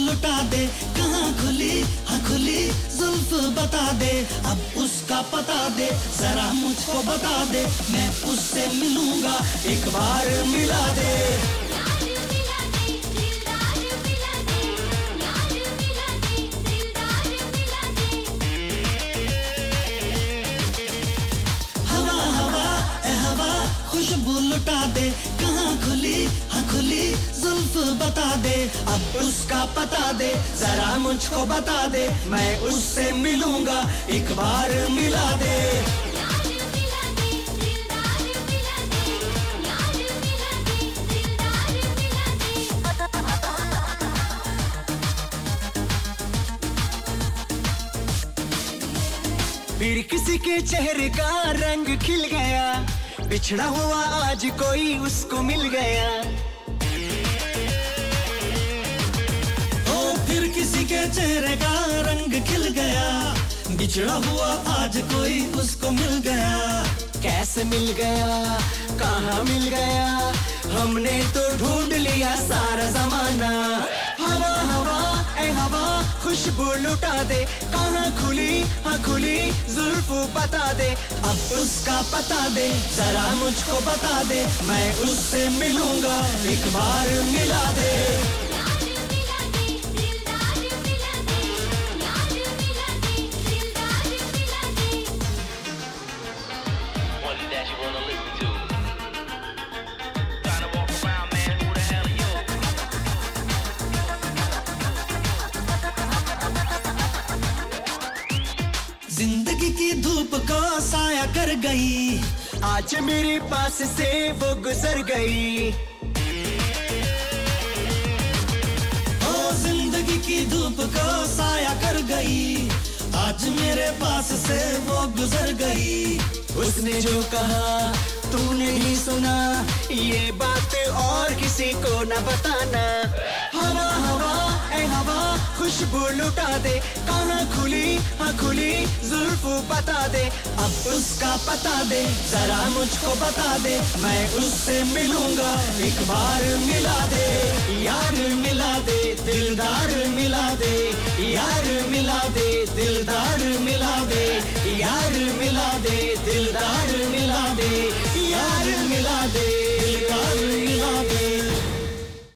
लुटा दे, कहाँ खुली? हाँ खुली, जुल्फ बता दे। अब उसका पता दे, जरा मुझको बता दे, मैं उससे मिलूँगा, एक बार मिला दे। खुशबू लुटा दे। कहाँ खुली? हाँ खुली। जुल्फ बता दे। अब उसका पता दे। जरा मुझको बता दे। मैं उससे मिलूँगा। एक बार मिला दे। फिर किसी के चेहरे का रंग खिल गया। बिछड़ा हुआ आज कोई उसको मिल गया। ओ, फिर किसी के चेहरे का रंग खिल गया। बिछड़ा हुआ आज कोई उसको मिल गया। कैसे मिल गया? कहाँ मिल गया? हमने तो ढूंढ लिया सारा। खुशबू लुटा दे। कहाँ खुली हाँ खुली, जुल्फ बता दे। अब उसका पता दे, जरा मुझको बता दे, मैं उससे मिलूँगा, एक बार मिला दे। की धूप को साया कर गई। आज मेरे पास से वो गुजर गई। ओ, ज़िंदगी की धूप को साया कर गई। आज मेरे पास से वो गुजर गई। उसने जो कहा तूने ही सुना। ये बात और किसी को न बताना। खुशबू लुटा दे। कहाँ खुली हाँ खुली, जुल्फ बता दे। अब उसका पता दे, जरा मुझको बता दे। मैं उससे मिलूँगा, एक बार मिला दे। यार मिला दे, दिलदार मिला दे। यार मिला दे, दिलदार मिला दे। यार मिला दे, दिलदार मिला दे। यार मिला दे।